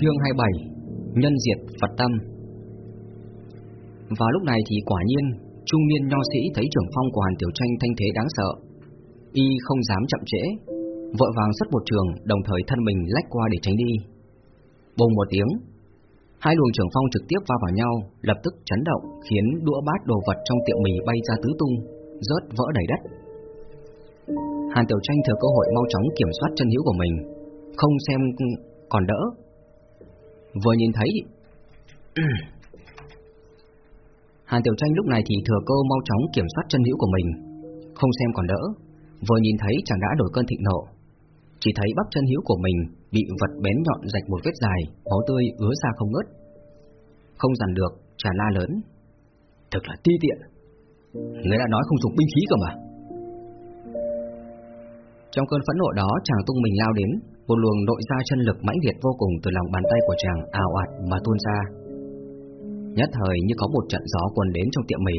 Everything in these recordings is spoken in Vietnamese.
Chương 27 Nhân diệt Phật tâm. Và lúc này thì quả nhiên, Trung niên nho sĩ thấy trưởng phong của Hàn Tiểu Tranh thanh thế đáng sợ. Y không dám chậm trễ, Vội vàng xuất một trường, Đồng thời thân mình lách qua để tránh đi. Bùng một tiếng, Hai luồng trưởng phong trực tiếp va vào nhau, Lập tức chấn động, Khiến đũa bát đồ vật trong tiệm mì bay ra tứ tung, Rớt vỡ đầy đất. Hàn Tiểu Tranh thừa cơ hội mau chóng kiểm soát chân hữu của mình, Không xem còn đỡ. Vừa nhìn thấy. Hàn Tiểu Tranh lúc này thì thừa cơ mau chóng kiểm soát chân hữu của mình. Không xem còn đỡ. Vừa nhìn thấy chàng đã đổi cơn thịnh nộ. Chỉ thấy bắp chân hữu của mình Bị vật bén nhọn rạch một vết dài Máu tươi ứa ra không ngớt. Không dằn được, chàng la lớn. Thật là ti tiện. Người đã nói không dùng binh khí cơ mà. Trong cơn phẫn nộ đó chàng tung mình lao đến một luồng nội ra chân lực mãnh liệt vô cùng từ lòng bàn tay của chàng ào ạt mà tuôn ra. Nhất thời như có một trận gió quần đến trong tiệm mì.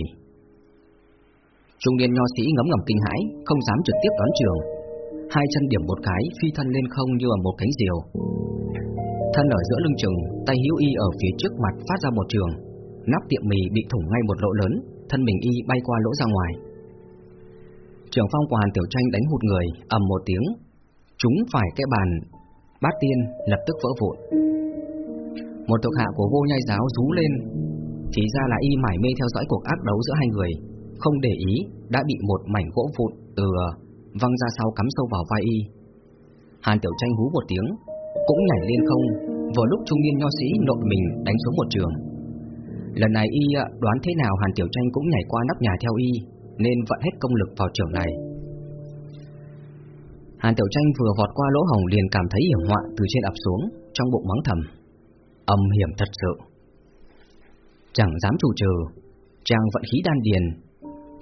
Trung niên nho sĩ ngấm ngầm kinh hãi, không dám trực tiếp đón trường. Hai chân điểm một cái, phi thân lên không như là một cánh diều. Thân ở giữa lưng chừng, tay hữu y ở phía trước mặt phát ra một trường. Nắp tiệm mì bị thủng ngay một lỗ lớn, thân mình y bay qua lỗ ra ngoài. Trường phong của Hàn Tiểu Tranh đánh hụt người, ầm một tiếng, Chúng phải cái bàn bát tiên lập tức vỡ vụn. Một thuộc hạ của vô nhai giáo rú lên, chỉ ra là y mải mê theo dõi cuộc ác đấu giữa hai người, không để ý đã bị một mảnh gỗ vụn từ văng ra sau cắm sâu vào vai y. Hàn Tiểu Tranh hú một tiếng, cũng nhảy lên không, vừa lúc trung niên nho sĩ nội mình đánh xuống một trường. Lần này y à, đoán thế nào Hàn Tiểu Tranh cũng nhảy qua nắp nhà theo y, nên vận hết công lực vào trường này. Hàn Tiểu Tranh vừa vọt qua lỗ hồng liền cảm thấy hiểm họa từ trên ập xuống, trong bụng mắng thầm. Âm hiểm thật sự. Chẳng dám chủ trừ, chàng vận khí đan điền,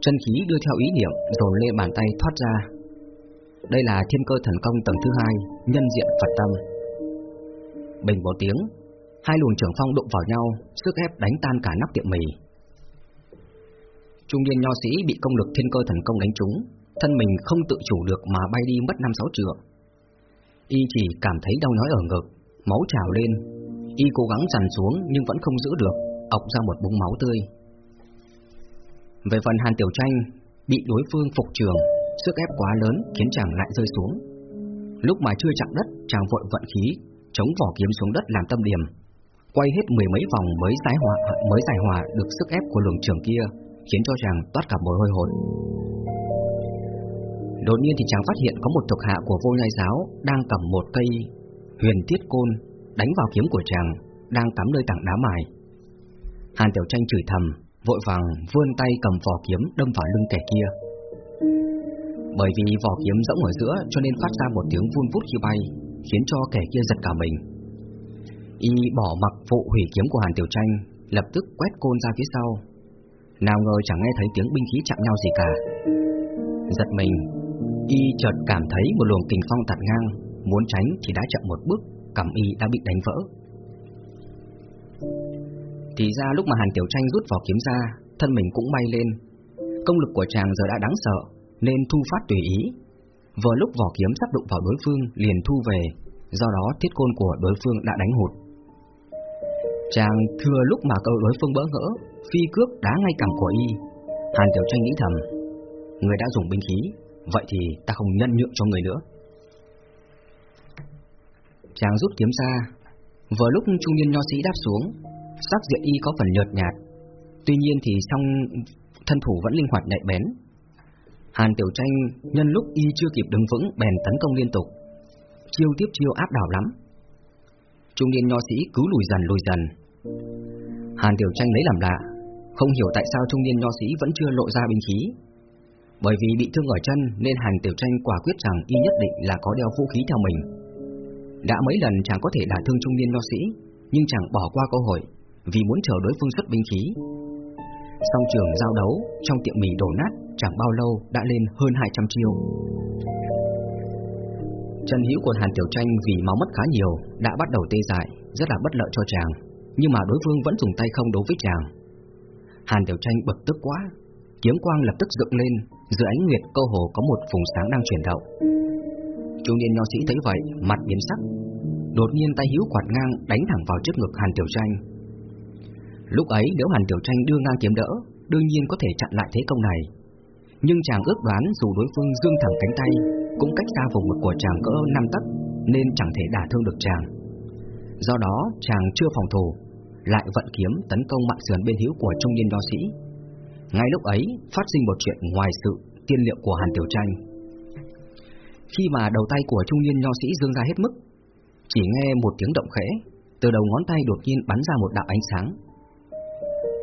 chân khí đưa theo ý niệm rồi lê bàn tay thoát ra. Đây là thiên cơ thần công tầng thứ hai, nhân diện Phật tâm. Bình một tiếng, hai luồng trưởng phong đụng vào nhau, sức ép đánh tan cả nắp tiệm mì. Trung niên nho sĩ bị công lực thiên cơ thần công đánh trúng, thân mình không tự chủ được mà bay đi mất năm sáu trượng. Y chỉ cảm thấy đau nhói ở ngực, máu trào lên. Y cố gắng dằn xuống nhưng vẫn không giữ được, ọc ra một búng máu tươi. Về phần Hàn Tiểu Tranh, bị đối phương phục trường, sức ép quá lớn khiến chàng lại rơi xuống. Lúc mà chưa chạm đất, chàng vội vận khí, chống vỏ kiếm xuống đất làm tâm điểm, quay hết mười mấy vòng mới giải hòa mới giải hòa được sức ép của luồng trường kia, khiến cho chàng toát cả mồ hôi hột. Đột nhiên thì chàng phát hiện có một thuộc hạ của vô nhai giáo đang cầm một cây huyền tiết côn đánh vào kiếm của chàng, đang cắm nơi tảng đá mài. Hàn Tiểu Tranh chửi thầm, vội vàng vươn tay cầm vỏ kiếm đâm vào lưng kẻ kia. Bởi vì vỏ kiếm rỗng ở giữa cho nên phát ra một tiếng vun vút khi bay, khiến cho kẻ kia giật cả mình. Y bỏ mặc vụ hủy kiếm của Hàn Tiểu Tranh, lập tức quét côn ra phía sau. Nào ngờ chẳng nghe thấy tiếng binh khí chạm nhau gì cả. Giật mình, Y chợt cảm thấy một luồng kình phong tạt ngang, muốn tránh thì đã chậm một bước, cằm y đã bị đánh vỡ. Thì ra lúc mà Hàn Tiểu Tranh rút vỏ kiếm ra, thân mình cũng bay lên. Công lực của chàng giờ đã đáng sợ, nên thu phát tùy ý. Vừa lúc vỏ kiếm sắp đụng vào đối phương liền thu về, do đó thiết côn của đối phương đã đánh hụt. Chàng thừa lúc mà câu đối phương bỡ ngỡ, phi cước đá ngay cằm của y. Hàn Tiểu Tranh nghĩ thầm, người đã dùng binh khí, Vậy thì ta không nhân nhượng cho người nữa. Chàng rút kiếm ra. Vừa lúc trung niên nho sĩ đáp xuống, Sắc diện y có phần nhợt nhạt. Tuy nhiên thì trong thân thủ vẫn linh hoạt nhạy bén. Hàn Tiểu Tranh nhân lúc y chưa kịp đứng vững, bèn tấn công liên tục. Chiêu tiếp chiêu áp đảo lắm. Trung niên nho sĩ cứ lùi dần lùi dần. Hàn Tiểu Tranh lấy làm lạ, Không hiểu tại sao trung niên nho sĩ vẫn chưa lộ ra binh khí bởi vì bị thương ở chân nên Hàn Tiểu Tranh quả quyết rằng y nhất định là có đeo vũ khí theo mình. Đã mấy lần chàng có thể đả thương trung niên nho sĩ, nhưng chàng bỏ qua cơ hội vì muốn chờ đối phương xuất binh khí. Song trường giao đấu trong tiệm mì đổ nát chẳng bao lâu đã lên hơn 200 chiêu. Chân hữu của Hàn Tiểu Tranh vì máu mất khá nhiều đã bắt đầu tê dại, rất là bất lợi cho chàng, nhưng mà đối phương vẫn dùng tay không đấu với chàng. Hàn Tiểu Tranh bực tức quá, kiếm quang lập tức dựng lên, dưới ánh nguyệt cơ hồ có một vùng sáng đang chuyển động. Trung niên nho sĩ thấy vậy, mặt biến sắc, Đột nhiên tay hữu quạt ngang đánh thẳng vào trước ngực Hàn Tiểu Tranh. Lúc ấy nếu Hàn Tiểu Tranh đưa ngang kiếm đỡ, đương nhiên có thể chặn lại thế công này. Nhưng chàng ước đoán dù đối phương dương thẳng cánh tay, cũng cách xa vùng ngực của chàng cỡ 5 tấc, nên chẳng thể đả thương được chàng. Do đó, chàng chưa phòng thủ, lại vận kiếm tấn công mạng sườn bên hữu của trung niên nho sĩ. Ngay lúc ấy, phát sinh một chuyện ngoài sự tiên liệu của Hàn Tiểu Tranh. Khi mà đầu tay của trung niên nho sĩ dương ra hết mức, chỉ nghe một tiếng động khẽ, từ đầu ngón tay đột nhiên bắn ra một đạo ánh sáng.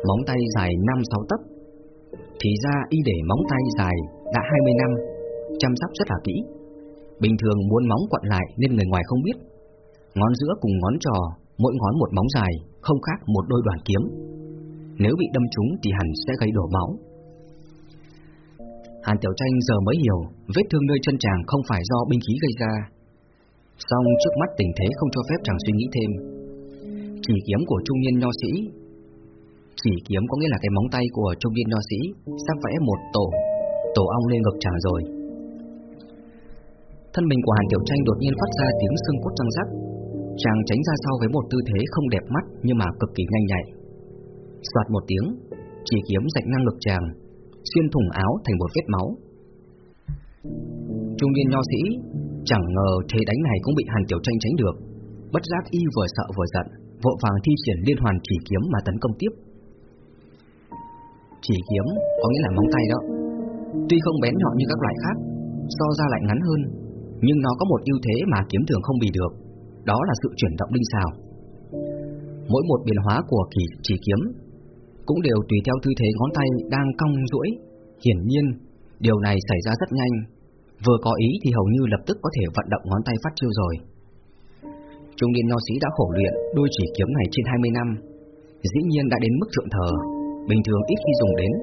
Móng tay dài 5-6 tấc, thì ra y để móng tay dài đã 20 năm, chăm sóc rất là kỹ. Bình thường muốn móng quặn lại nên người ngoài không biết. Ngón giữa cùng ngón trò, mỗi ngón một móng dài, không khác một đôi đoàn kiếm. Nếu bị đâm trúng thì hẳn sẽ gây đổ máu. Hàn Tiểu Tranh giờ mới hiểu vết thương nơi chân chàng không phải do binh khí gây ra. Song trước mắt tình thế không cho phép chàng suy nghĩ thêm. Chỉ kiếm của trung niên nho sĩ Chỉ kiếm có nghĩa là cái móng tay của trung niên nho sĩ sắp vẽ một tổ, tổ ong lên ngực chàng rồi. Thân mình của Hàn Tiểu Tranh đột nhiên phát ra tiếng xương cốt răng rắc. Chàng tránh ra sau với một tư thế không đẹp mắt nhưng mà cực kỳ nhanh nhạy. Soạt một tiếng, chỉ kiếm rạch ngang ngực chàng, xuyên thủng áo thành một vết máu. Trung niên nho sĩ chẳng ngờ thế đánh này cũng bị Hàn Tiểu Tranh tránh được, bất giác y vừa sợ vừa giận, vội vàng thi triển liên hoàn chỉ kiếm mà tấn công tiếp. Chỉ kiếm có nghĩa là móng tay đó, tuy không bén nhọn như các loại khác, so ra lại ngắn hơn, nhưng nó có một ưu thế mà kiếm thường không bị được, đó là sự chuyển động linh xảo. Mỗi một biến hóa của kỳ chỉ kiếm cũng đều tùy theo tư thế ngón tay đang cong duỗi. Hiển nhiên, điều này xảy ra rất nhanh. Vừa có ý thì hầu như lập tức có thể vận động ngón tay phát chiêu rồi. Trung niên nho sĩ đã khổ luyện đôi chỉ kiếm này trên 20 năm, dĩ nhiên đã đến mức thượng thờ, bình thường ít khi dùng đến,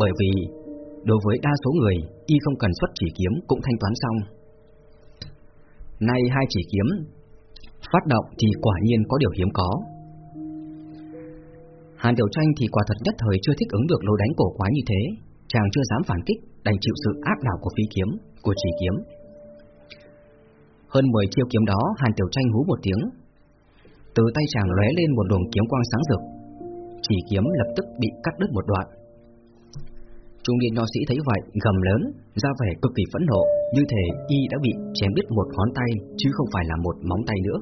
bởi vì đối với đa số người, y không cần xuất chỉ kiếm cũng thanh toán xong. Nay hai chỉ kiếm phát động thì quả nhiên có điều hiếm có. Hàn Tiểu Tranh thì quả thật nhất thời chưa thích ứng được lối đánh cổ quái như thế, chàng chưa dám phản kích, đành chịu sự áp đảo của phi kiếm, của chỉ kiếm. Hơn 10 chiêu kiếm đó, Hàn Tiểu Tranh hú một tiếng. Từ tay chàng lóe lên một luồng kiếm quang sáng rực, chỉ kiếm lập tức bị cắt đứt một đoạn. Trung niên nho sĩ thấy vậy, gầm lớn, ra vẻ cực kỳ phẫn nộ, như thể y đã bị chém đứt một ngón tay, chứ không phải là một móng tay nữa.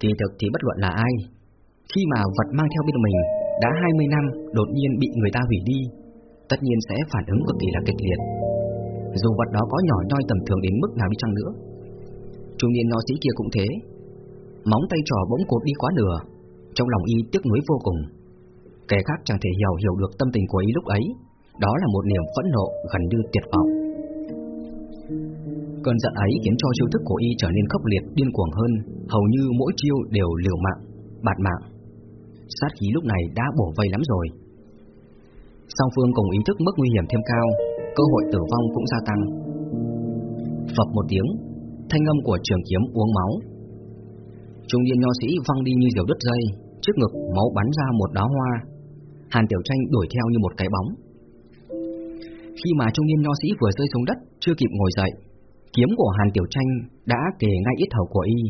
Kỳ thực thì bất luận là ai, khi mà vật mang theo bên mình đã 20 năm đột nhiên bị người ta hủy đi, tất nhiên sẽ phản ứng cực kỳ là kịch liệt. Dù vật đó có nhỏ nhoi tầm thường đến mức nào đi chăng nữa. Trung niên nho sĩ kia cũng thế. Móng tay trò bỗng cột đi quá nửa, trong lòng y tiếc nuối vô cùng. Kẻ khác chẳng thể hiểu hiểu được tâm tình của y lúc ấy, đó là một niềm phẫn nộ gần như tuyệt vọng. Cơn giận ấy khiến cho chiêu thức của y trở nên khốc liệt, điên cuồng hơn, hầu như mỗi chiêu đều liều mạng, bạt mạng. Sát khí lúc này đã bổ vây lắm rồi. Song phương cùng ý thức mức nguy hiểm thêm cao, cơ hội tử vong cũng gia tăng. Phập một tiếng, thanh âm của trường kiếm uống máu. Trung niên nho sĩ văng đi như diều đứt dây, trước ngực máu bắn ra một đóa hoa. Hàn Tiểu Tranh đuổi theo như một cái bóng. Khi mà trung niên nho sĩ vừa rơi xuống đất, chưa kịp ngồi dậy, kiếm của Hàn Tiểu Tranh đã kề ngay ít hầu của y.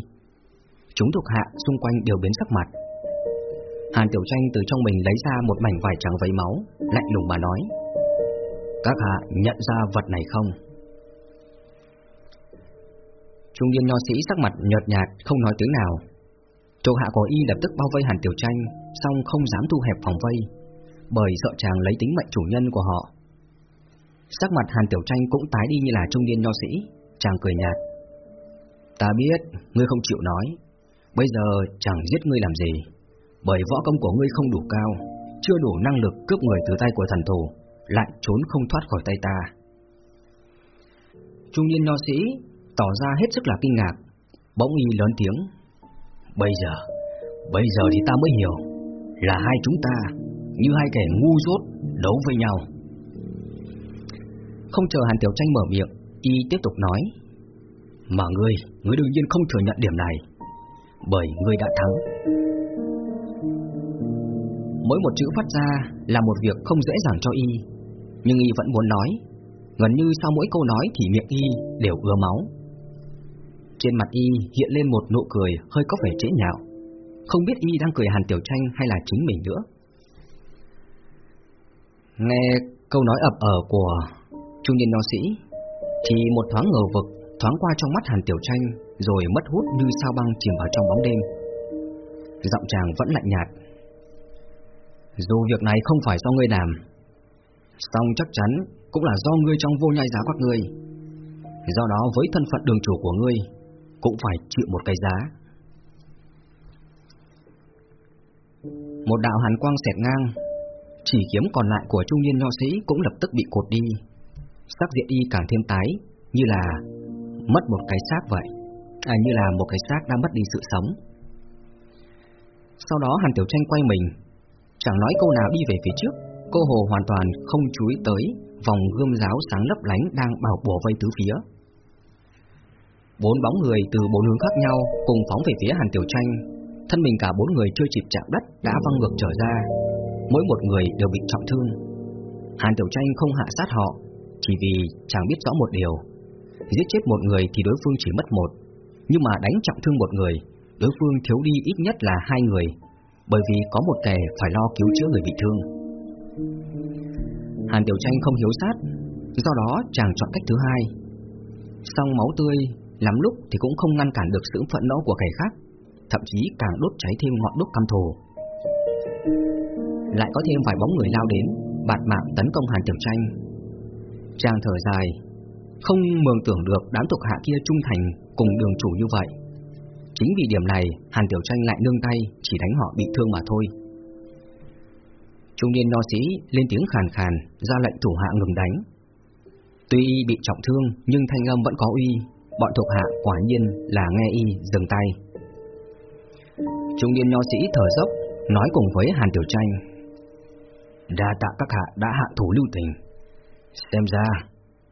Chúng thuộc hạ xung quanh đều biến sắc mặt. Hàn Tiểu Tranh từ trong mình lấy ra một mảnh vải trắng vấy máu, lạnh lùng mà nói: "Các hạ nhận ra vật này không?" Trung niên nho sĩ sắc mặt nhợt nhạt, không nói tiếng nào. Chỗ hạ của y lập tức bao vây Hàn Tiểu Tranh, song không dám thu hẹp phòng vây, bởi sợ chàng lấy tính mệnh chủ nhân của họ. Sắc mặt Hàn Tiểu Tranh cũng tái đi như là trung niên nho sĩ, chàng cười nhạt. Ta biết, ngươi không chịu nói, bây giờ chẳng giết ngươi làm gì, bởi võ công của ngươi không đủ cao, chưa đủ năng lực cướp người từ tay của thần thù, lại trốn không thoát khỏi tay ta. Trung niên nho sĩ tỏ ra hết sức là kinh ngạc, bỗng y lớn tiếng. Bây giờ, bây giờ thì ta mới hiểu, là hai chúng ta, như hai kẻ ngu dốt, đấu với nhau. Không chờ Hàn Tiểu Tranh mở miệng, y tiếp tục nói. Mà ngươi, ngươi đương nhiên không thừa nhận điểm này, bởi ngươi đã thắng. Mỗi một chữ phát ra là một việc không dễ dàng cho y, nhưng y vẫn muốn nói. Gần như sau mỗi câu nói thì miệng y đều ứa máu. Trên mặt y hiện lên một nụ cười hơi có vẻ chế nhạo Không biết y đang cười Hàn Tiểu Tranh hay là chính mình nữa Nghe câu nói ập ở của trung niên nho sĩ Thì một thoáng ngờ vực thoáng qua trong mắt Hàn Tiểu Tranh Rồi mất hút như sao băng chìm vào trong bóng đêm Giọng chàng vẫn lạnh nhạt dù việc này không phải do ngươi làm Xong chắc chắn cũng là do ngươi trong vô nhai giá các ngươi. Do đó với thân phận đường chủ của ngươi Cũng phải chịu một cái giá. Một đạo hàn quang xẹt ngang, Chỉ kiếm còn lại của trung niên nho sĩ Cũng lập tức bị cột đi. Sắc diện y càng thêm tái, Như là mất một cái xác vậy À như là một cái xác đã mất đi sự sống. Sau đó Hàn Tiểu Tranh quay mình Chẳng nói câu nào đi về phía trước Cô Hồ hoàn toàn không chú ý tới vòng gươm giáo sáng lấp lánh đang bảo bùa vây tứ phía. Bốn bóng người từ bốn hướng khác nhau cùng phóng về phía Hàn Tiểu Tranh. Thân mình cả bốn người chưa kịp chạm đất đã văng ngược trở ra, mỗi một người đều bị trọng thương. Hàn Tiểu Tranh không hạ sát họ, chỉ vì chàng biết rõ một điều, giết chết một người thì đối phương chỉ mất một, nhưng mà đánh trọng thương một người, đối phương thiếu đi ít nhất là hai người, bởi vì có một kẻ phải lo cứu chữa người bị thương. Hàn Tiểu Tranh không hiếu sát, do đó chàng chọn cách thứ hai. Xong máu tươi, lắm lúc thì cũng không ngăn cản được sự phẫn nộ của kẻ khác, thậm chí càng đốt cháy thêm ngọn đốt căm thù. Lại có thêm vài bóng người lao đến, bạt mạng tấn công Hàn Tiểu Tranh. Chàng thở dài, không mường tưởng được đám thuộc hạ kia trung thành cùng đường chủ như vậy. Chính vì điểm này, Hàn Tiểu Tranh lại nương tay, chỉ đánh họ bị thương mà thôi. Trung niên nho sĩ lên tiếng khàn khàn, ra lệnh thủ hạ ngừng đánh. Tuy y bị trọng thương, nhưng thanh âm vẫn có uy, bọn thuộc hạ quả nhiên là nghe y dừng tay. Trung niên nho sĩ thở dốc, nói cùng với Hàn Tiểu Tranh. Đa tạ các hạ đã hạ thủ lưu tình. Xem ra,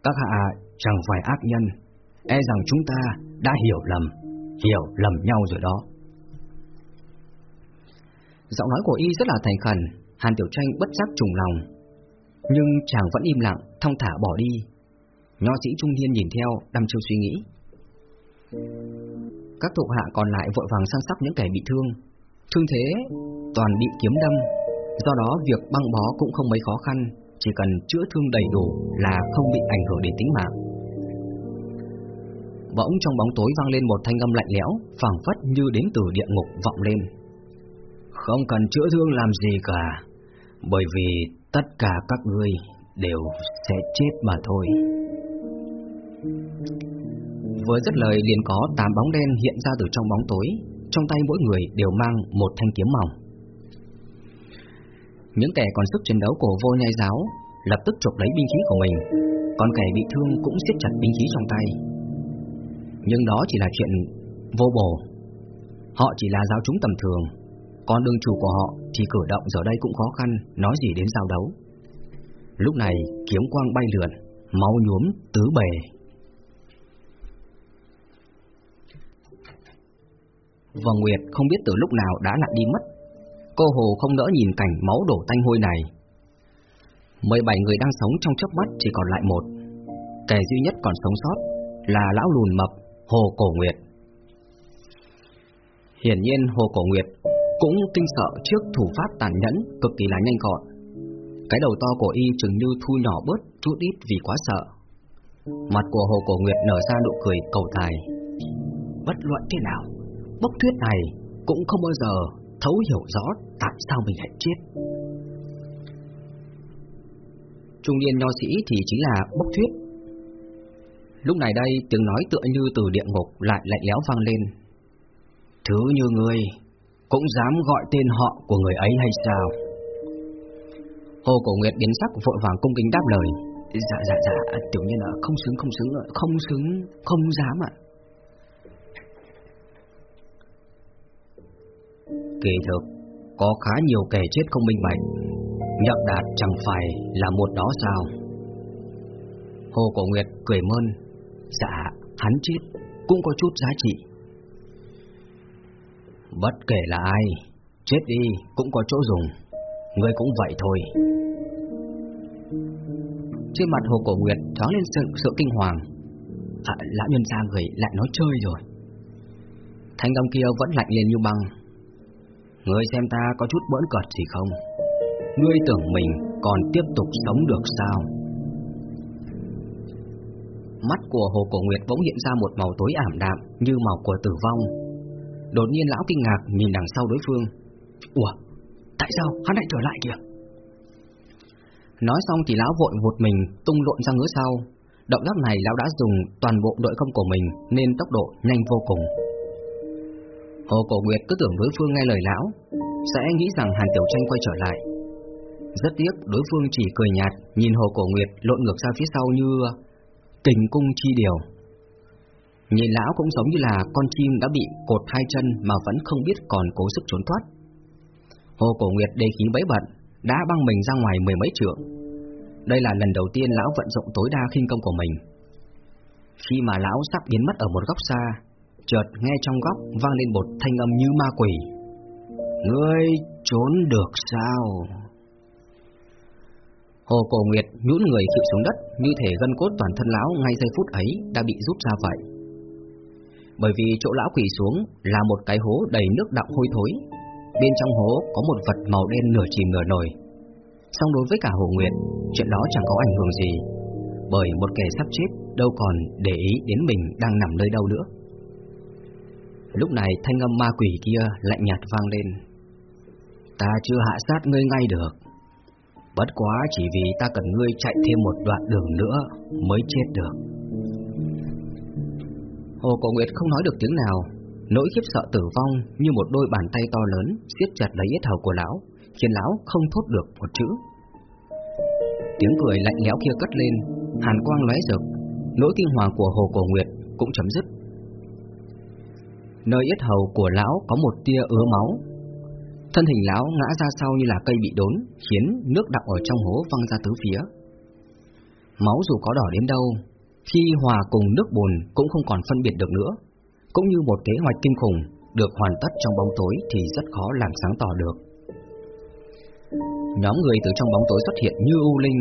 các hạ chẳng phải ác nhân, e rằng chúng ta đã hiểu lầm, hiểu lầm nhau rồi đó. Giọng nói của y rất là thành khẩn, Hàn Tiểu Tranh bất giác trùng lòng. Nhưng chàng vẫn im lặng Thong thả bỏ đi. Nho sĩ trung niên nhìn theo đăm chiêu suy nghĩ. Các thuộc hạ còn lại vội vàng săn sóc những kẻ bị thương. Thương thế toàn bị kiếm đâm. Do đó việc băng bó cũng không mấy khó khăn Chỉ cần chữa thương đầy đủ là không bị ảnh hưởng đến tính mạng. Bỗng trong bóng tối vang lên một thanh âm lạnh lẽo phảng phất như đến từ địa ngục vọng lên Không cần chữa thương làm gì cả bởi vì tất cả các ngươi đều sẽ chết mà thôi. Vừa dứt lời liền có tám bóng đen hiện ra từ trong bóng tối, trong tay mỗi người đều mang một thanh kiếm mỏng. Những kẻ còn sức chiến đấu của vô nhai giáo lập tức chụp lấy binh khí của mình, còn kẻ bị thương cũng siết chặt binh khí trong tay. Nhưng đó chỉ là chuyện vô bổ. Họ chỉ là giáo chúng tầm thường, còn đường chủ của họ thì cử động giờ đây cũng khó khăn, nói gì đến giao đấu. Lúc này kiếm quang bay lượn, máu nhuốm tứ bề. Vòng Nguyệt không biết từ lúc nào đã lặn đi mất. Cô Hồ không nỡ nhìn cảnh máu đổ tanh hôi này. 17 người đang sống trong chớp mắt chỉ còn lại một. Kẻ duy nhất còn sống sót là lão lùn mập Hồ Cổ Nguyệt. Hiển nhiên Hồ Cổ Nguyệt cũng kinh sợ trước thủ pháp tàn nhẫn, cực kỳ là nhanh gọn. Cái đầu to của y chừng như thu nhỏ bớt chút ít vì quá sợ. Mặt của Hồ Cổ Nguyệt nở ra nụ cười cầu tài. Bất luận thế nào, bốc thuyết này cũng không bao giờ thấu hiểu rõ tại sao mình lại chết. Trung niên nho sĩ thì chính là bốc thuyết. Lúc này đây tiếng nói tựa như từ địa ngục lại lạnh lẽo vang lên. Thứ như ngươi cũng dám gọi tên họ của người ấy hay sao? Hồ Cổ Nguyệt biến sắc vội vàng cung kính đáp lời. Dạ dạ dạ, tiểu nhân ạ, không xứng không xứng, không xứng, không dám ạ. Kỳ thực, có khá nhiều kẻ chết không minh bạch, nhậm đạt chẳng phải là một đó sao? Hồ Cổ Nguyệt cười mơn, dạ, hắn chết cũng có chút giá trị. Bất kể là ai, chết đi cũng có chỗ dùng, ngươi cũng vậy thôi. Trên mặt Hồ Cổ Nguyệt thoáng lên sự, sự kinh hoàng. À, lão nhân gia người lại nói chơi rồi. Thanh âm kia vẫn lạnh lên như băng Ngươi xem ta có chút bỡn cợt gì không Ngươi tưởng mình còn tiếp tục sống được sao Mắt của Hồ Cổ Nguyệt bỗng hiện ra một màu tối ảm đạm Như màu của tử vong. Đột nhiên lão kinh ngạc nhìn đằng sau đối phương. Ủa, Tại sao hắn lại trở lại kìa? Nói xong thì lão vội vụt mình tung lộn ra ngứa sau. Động tác này lão đã dùng toàn bộ đội công của mình Nên tốc độ nhanh vô cùng. Hồ Cổ Nguyệt cứ tưởng đối phương nghe lời lão, Sẽ nghĩ rằng Hàn Tiểu Tranh quay trở lại. Rất tiếc đối phương chỉ cười nhạt Nhìn Hồ Cổ Nguyệt lộn ngược ra phía sau như Tình cung chi điều. Nhìn lão cũng giống như là con chim đã bị cột hai chân Mà vẫn không biết còn cố sức trốn thoát. Hồ Cổ Nguyệt đề khí bấy bận, Đã băng mình ra ngoài mười mấy trượng. Đây là lần đầu tiên lão vận dụng tối đa khinh công của mình. Khi mà lão sắp biến mất ở một góc xa, Chợt nghe trong góc vang lên một thanh âm như ma quỷ. Ngươi trốn được sao? Hồ Cổ Nguyệt nhũn người chịu xuống đất, Như thể gân cốt toàn thân lão ngay giây phút ấy đã bị rút ra vậy. Bởi vì chỗ lão quỳ xuống là một cái hố đầy nước đọng hôi thối, Bên trong hố có một vật màu đen nửa chìm nửa nổi. Song đối với cả Hồ Nguyệt, Chuyện đó chẳng có ảnh hưởng gì, Bởi một kẻ sắp chết đâu còn để ý đến mình đang nằm nơi đâu nữa. Lúc này thanh âm ma quỷ kia lạnh nhạt vang lên. Ta chưa hạ sát ngươi ngay được Bất quá chỉ vì ta cần ngươi chạy thêm một đoạn đường nữa Mới chết được. Hồ Cổ Nguyệt không nói được tiếng nào. Nỗi khiếp sợ tử vong như một đôi bàn tay to lớn siết chặt lấy yết hầu của lão, Khiến lão không thốt được một chữ. Tiếng cười lạnh lẽo kia cất lên, Hàn quang lóe rực, Nỗi kinh hoàng của Hồ Cổ Nguyệt cũng chấm dứt. Nơi yết hầu của lão có một tia ứa máu Thân hình lão ngã ra sau như là cây bị đốn, Khiến nước đọng ở trong hố văng ra tứ phía. Máu dù có đỏ đến đâu, Khi hòa cùng nước bùn cũng không còn phân biệt được nữa. Cũng như một kế hoạch kinh khủng Được hoàn tất trong bóng tối thì rất khó làm sáng tỏ được. Nhóm người từ trong bóng tối xuất hiện như u linh.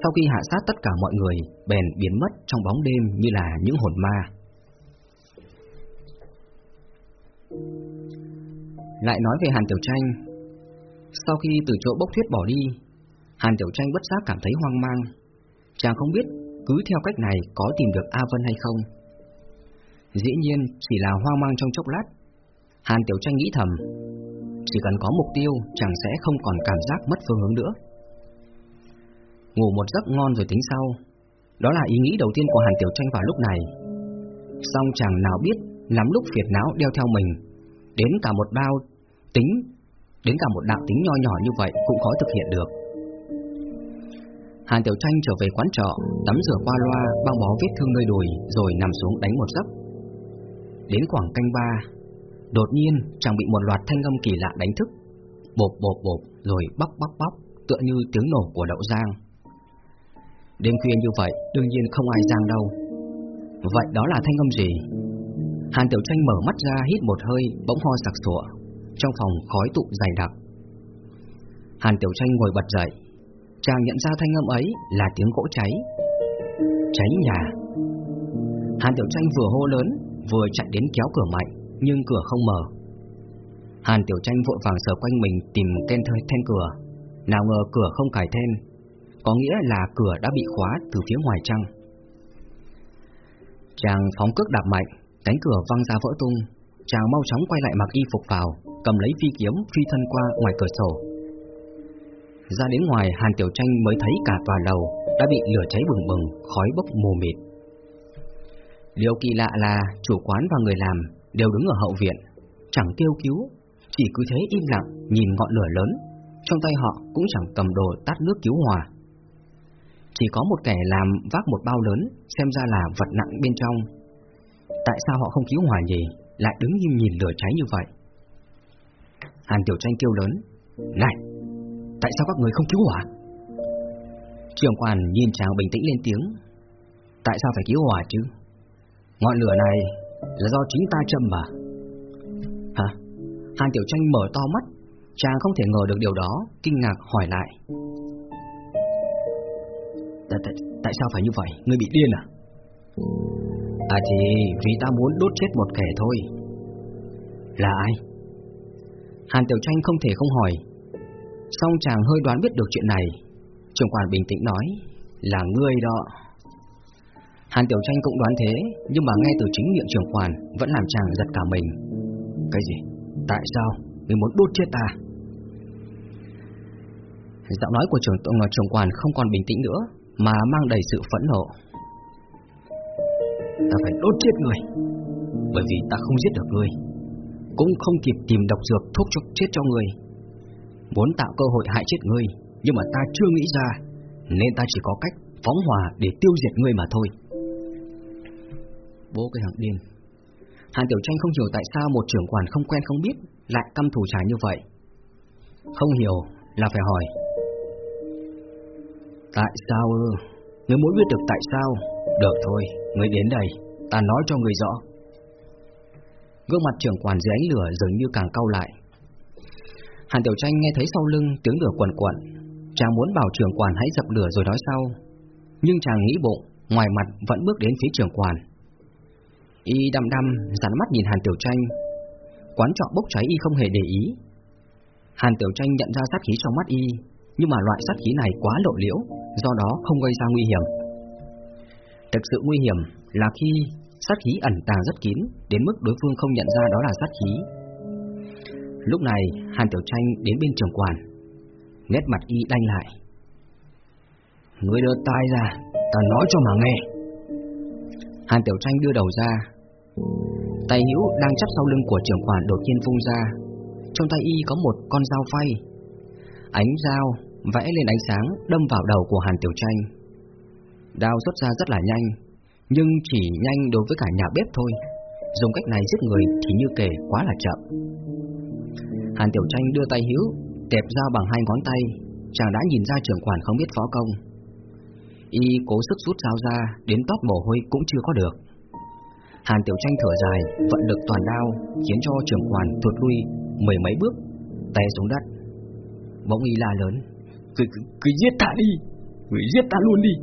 Sau khi hạ sát tất cả mọi người, Bèn biến mất trong bóng đêm như là những hồn ma. Lại nói về Hàn Tiểu Tranh. Sau khi từ chỗ bốc thuyết bỏ đi, Hàn Tiểu Tranh bất giác cảm thấy hoang mang. Chàng không biết cứ theo cách này có tìm được A Vân hay không. Dĩ nhiên, chỉ là hoang mang trong chốc lát. Hàn Tiểu Tranh nghĩ thầm, Chỉ cần có mục tiêu, chàng sẽ không còn cảm giác mất phương hướng nữa. Ngủ một giấc ngon rồi tính sau. Đó là ý nghĩ đầu tiên của Hàn Tiểu Tranh vào lúc này. Xong chàng nào biết Lắm lúc phiệt não đeo theo mình, Đến cả một bao tính. Đến cả một đạo tính nho nhỏ như vậy Cũng khó thực hiện được. Hàn Tiểu Tranh trở về quán trọ, Tắm rửa qua loa, băng bó vết thương nơi đùi Rồi nằm xuống đánh một giấc. Đến khoảng canh ba, Đột nhiên chàng bị một loạt thanh âm kỳ lạ đánh thức. Bộp bộp bộp, Rồi bóc bóc bóc, Tựa như tiếng nổ của đậu giang Đêm khuya như vậy, Đương nhiên không ai giang đâu. Vậy đó là thanh âm gì? Hàn Tiểu Tranh mở mắt ra, hít một hơi, Bỗng ho sặc sụa. Trong phòng khói tụ dày đặc. Hàn Tiểu Tranh ngồi bật dậy, Chàng nhận ra thanh âm ấy là tiếng gỗ cháy. Cháy nhà. Hàn Tiểu Tranh vừa hô lớn, Vừa chạy đến kéo cửa mạnh, Nhưng cửa không mở. Hàn Tiểu Tranh vội vàng sờ quanh mình Tìm tên thời then cửa. Nào ngờ cửa không cài then, Có nghĩa là cửa đã bị khóa từ phía ngoài trăng. Chàng phóng cước đạp mạnh, Cánh cửa văng ra vỡ tung. Chàng mau chóng quay lại mặc y phục vào. Cầm lấy phi kiếm, phi thân qua ngoài cửa sổ. Ra đến ngoài, Hàn Tiểu Tranh mới thấy cả tòa lầu Đã bị lửa cháy bừng bừng, Khói bốc mù mịt. Điều kỳ lạ là chủ quán và người làm Đều đứng ở hậu viện, Chẳng kêu cứu, Chỉ cứ thế im lặng nhìn ngọn lửa lớn. Trong tay họ cũng chẳng cầm đồ tát nước cứu hòa Chỉ có một kẻ làm vác một bao lớn, Xem ra là vật nặng bên trong. Tại sao họ không cứu hỏa nhỉ? Lại đứng im nhìn lửa cháy như vậy. Hàn Tiểu Tranh kêu lớn Này Tại sao các người không cứu hỏa? Trường quan nhìn chàng bình tĩnh lên tiếng Tại sao phải cứu hỏa chứ? Ngọn lửa này Là do chính ta châm mà. Hả? Hàn Tiểu Tranh mở to mắt Chàng không thể ngờ được điều đó Kinh ngạc hỏi lại. Tại, tại, tại sao phải như vậy? Ngươi bị điên à? À thì vì ta muốn đốt chết một kẻ thôi. Là ai? Hàn Tiểu Tranh không thể không hỏi Xong chàng hơi đoán biết được chuyện này Trưởng quản bình tĩnh nói, Là ngươi đó Hàn Tiểu Tranh cũng đoán thế, Nhưng mà nghe từ chính miệng trưởng quản Vẫn làm chàng giật cả mình Cái gì? Tại sao? Ngươi muốn đốt chết ta? Giọng nói của trưởng ờ, trưởng quản không còn bình tĩnh nữa, Mà mang đầy sự phẫn nộ Ta phải đốt chết người Bởi vì ta không giết được người cũng không kịp tìm độc dược thuốc cho chết cho người. Muốn tạo cơ hội hại chết ngươi Nhưng mà ta chưa nghĩ ra Nên ta chỉ có cách phóng hỏa để tiêu diệt ngươi mà thôi. Bố cái thằng điên. Hàn Tiểu Tranh không hiểu tại sao một trưởng quản không quen không biết Lại căm thù trái như vậy. Không hiểu là phải hỏi Tại sao ư? Ngươi muốn biết được tại sao? Được thôi, ngươi đến đây Ta nói cho ngươi rõ. Gương mặt trưởng quản dưới ánh lửa dường như càng cau lại. Hàn Tiểu Tranh nghe thấy sau lưng tiếng lửa quần quẩn Chàng muốn bảo trưởng quản hãy dập lửa rồi nói sau. Nhưng chàng nghĩ bụng Ngoài mặt vẫn bước đến phía trưởng quản. Y đăm đăm, dán mắt nhìn Hàn Tiểu Tranh. Quán trọ bốc cháy Y không hề để ý. Hàn Tiểu Tranh nhận ra sát khí trong mắt Y, Nhưng mà loại sát khí này quá lộ liễu, Do đó không gây ra nguy hiểm. Thực sự nguy hiểm là khi sát khí ẩn tàng rất kín, Đến mức đối phương không nhận ra đó là sát khí. Lúc này, Hàn Tiểu Tranh đến bên trường quản, Nét mặt y đanh lại. Người đưa tai ra, Ta nói cho mà nghe. Hàn Tiểu Tranh đưa đầu ra. Tay hữu đang chắp sau lưng của trưởng quản đột nhiên vung ra. Trong tay y có một con dao phay. Ánh dao vẽ lên ánh sáng đâm vào đầu của Hàn Tiểu Tranh. Đao xuất ra rất là nhanh. Nhưng chỉ nhanh đối với cả nhà bếp thôi. Dùng cách này giết người thì như kể quá là chậm. Hàn Tiểu Tranh đưa tay hữu Tẹp dao bằng hai ngón tay. Chàng đã nhìn ra trưởng quản không biết phó công. Y cố sức rút dao ra Đến tót mồ hôi cũng chưa có được. Hàn Tiểu Tranh thở dài Vận lực toàn đao Khiến cho trưởng quản tuột lui mười mấy bước Tay xuống đất. Bỗng y la lớn cứ, cứ, cứ giết ta đi! Cứ giết ta luôn đi!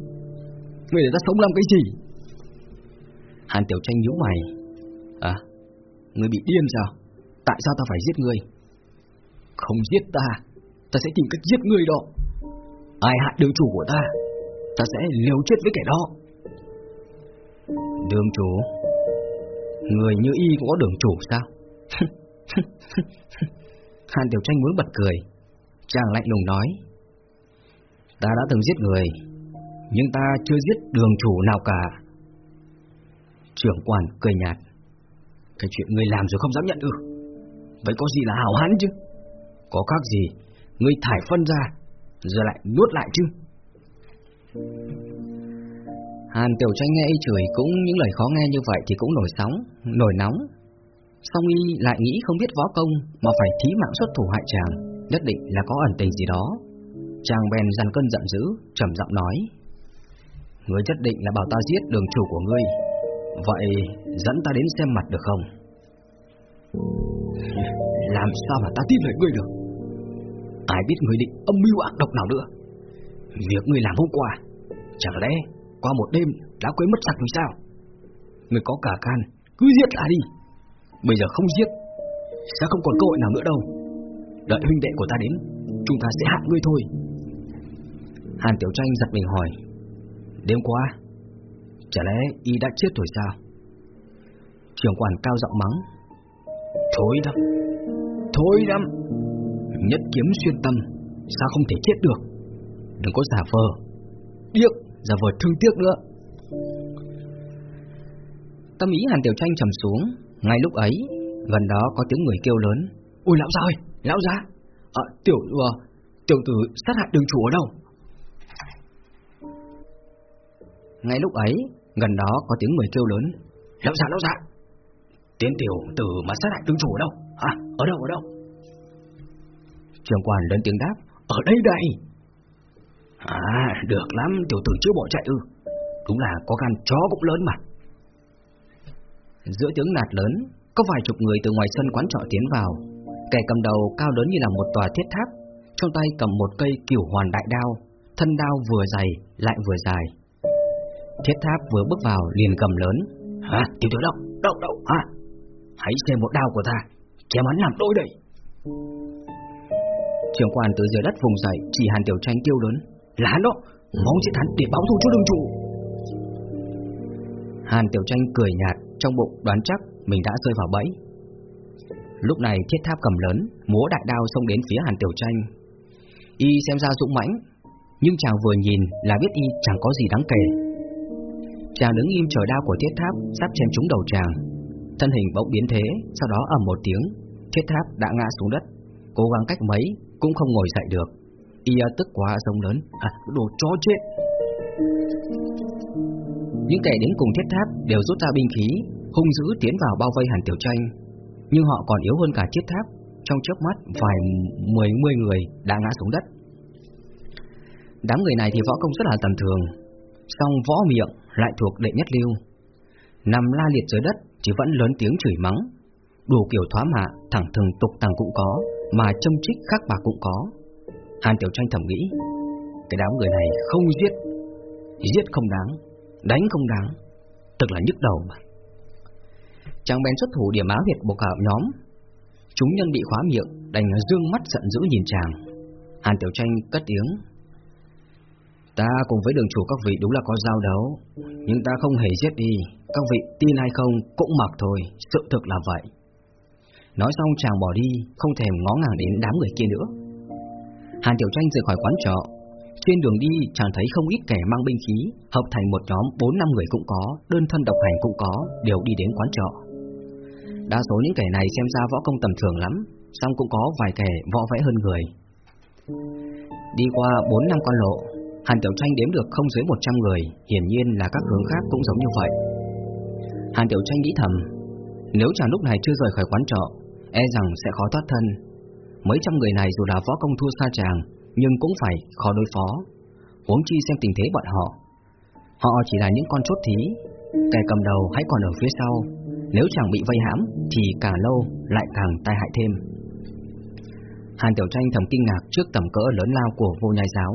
Người để ta sống làm cái gì? Hàn Tiểu Tranh nhíu mày. À Người bị điên sao? Tại sao ta phải giết người Không giết ta Ta sẽ tìm cách giết người đó. Ai hại đường chủ của ta Ta sẽ liều chết với kẻ đó. Đường chủ? Người như y cũng có đường chủ sao? Hàn Tiểu Tranh muốn bật cười. Chàng lạnh lùng nói. Ta đã từng giết người, Nhưng ta chưa giết đường chủ nào cả. Trưởng quản cười nhạt. Cái chuyện ngươi làm rồi không dám nhận ư? Vậy có gì là hào hán chứ? Có khác gì Ngươi thải phân ra Rồi lại nuốt lại chứ? Hàn Tiểu Tranh nghe y chửi cũng những lời khó nghe như vậy thì cũng nổi sóng, nổi nóng. Song y lại nghĩ không biết võ công mà phải thí mạng xuất thủ hại chàng, nhất định là có ẩn tình gì đó. Chàng bèn dằn cơn giận dữ, trầm giọng nói: "Ngươi nhất định là bảo ta giết đường chủ của ngươi, vậy dẫn ta đến xem mặt được không?" Làm sao mà ta tin lời ngươi được? Ai biết ngươi định âm mưu ác độc nào nữa? Việc ngươi làm hôm qua, chẳng lẽ qua một đêm đã quên mất sạch rồi sao? Ngươi có cả can, cứ giết ta đi. Bây giờ không giết, sẽ không còn cơ hội nào nữa đâu. Đợi huynh đệ của ta đến, chúng ta sẽ hạ ngươi thôi. Hàn Tiểu Tranh giật mình hỏi, đêm qua, chả lẽ y đã chết rồi sao? Trưởng quản cao giọng mắng, thôi lắm, thôi lắm, nhất kiếm xuyên tâm, sao không thể chết được? Đừng có giả vờ, điếc giả vờ thương tiếc nữa. Tâm ý Hàn Tiểu Tranh trầm xuống, ngay lúc ấy, gần đó có tiếng người kêu lớn. Ôi lão ra ơi, lão ra à, tiểu uh, tiểu tử sát hại đường chủ ở đâu? Ngay lúc ấy, gần đó có tiếng người kêu lớn. Lão gia, lão gia, tiến tiểu tử mà sát hại đường chủ ở đâu? À, ở đâu, ở đâu? Trường quản lớn tiếng đáp, ở đây đây. À, được lắm, tiểu tử chưa bỏ chạy ư. Đúng là có gan chó cũng lớn mà. Giữa tiếng nạt lớn, có vài chục người từ ngoài sân quán trọ tiến vào. Kẻ cầm đầu cao lớn như là một tòa thiết tháp, trong tay cầm một cây kiểu hoàn đại đao, thân đao vừa dày lại vừa dài. Thiết tháp vừa bước vào liền cầm lớn. Hả, tiểu tử đâu, đâu, đâu, hả? Hãy xem một đao của ta, chém hắn làm đôi đây. Trưởng quan từ dưới đất vùng dậy chỉ Hàn Tiểu Tranh kêu lớn, là hắn đó, mong giết hắn để báo thù cho đường chủ. Hàn Tiểu Tranh cười nhạt trong bụng đoán chắc mình đã rơi vào bẫy. Lúc này thiết tháp cầm lớn, múa đại đao xông đến phía Hàn Tiểu Tranh. Y xem ra dũng mãnh, nhưng chàng vừa nhìn là biết y chẳng có gì đáng kể. Chàng đứng im chờ đao của thiết tháp sắp chém trúng đầu chàng. Thân hình bỗng biến thế, sau đó ầm một tiếng, thiết tháp đã ngã xuống đất, cố gắng cách mấy cũng không ngồi dậy được. Y tức quá giống lớn, à, đồ chó chết. Những kẻ đến cùng thiết tháp đều rút ra binh khí, hung dữ tiến vào bao vây Hàn Tiểu Tranh, nhưng họ còn yếu hơn cả thiết tháp. Trong chớp mắt, vài mười mươi người đã ngã xuống đất. Đám người này thì võ công rất là tầm thường, song võ miệng lại thuộc đệ nhất lưu. Nằm la liệt dưới đất, chỉ vẫn lớn tiếng chửi mắng, đủ kiểu thoá mạ, thẳng thừng tục tàng cũng có, mà châm trích khác bạc cũng có. Hàn Tiểu Tranh thầm nghĩ, cái đám người này không giết, giết không đáng, đánh không đáng, thật là nhức đầu mà. Chàng bèn xuất thủ điểm áo huyệt bộ cả nhóm. Chúng nhân bị khóa miệng, đành dương mắt giận dữ nhìn chàng. Hàn Tiểu Tranh cất tiếng. Ta cùng với đường chủ các vị đúng là có giao đấu, nhưng ta không hề giết đi. Các vị tin hay không cũng mặc thôi, sự thực là vậy. Nói xong chàng bỏ đi, không thèm ngó ngàng đến đám người kia nữa. Hàn Tiểu Tranh rời khỏi quán trọ. Trên đường đi chàng thấy không ít kẻ mang binh khí, hợp thành một nhóm bốn năm người cũng có, đơn thân độc hành cũng có, đều đi đến quán trọ. Đa số những kẻ này xem ra võ công tầm thường lắm, song cũng có vài kẻ võ vẽ hơn người. Đi qua bốn năm con lộ, Hàn Tiểu Tranh đếm được không dưới 100 người, hiển nhiên là các hướng khác cũng giống như vậy. Hàn Tiểu Tranh nghĩ thầm, nếu chàng lúc này chưa rời khỏi quán trọ, e rằng sẽ khó thoát thân. Mấy trăm người này dù là võ công thua xa chàng, nhưng cũng phải khó đối phó. Huống chi xem tình thế bọn họ. Họ chỉ là những con chốt thí, kẻ cầm đầu hãy còn ở phía sau. Nếu chàng bị vây hãm, thì càng lâu lại càng tai hại thêm. Hàn Tiểu Tranh thầm kinh ngạc trước tầm cỡ lớn lao của vô nhai giáo.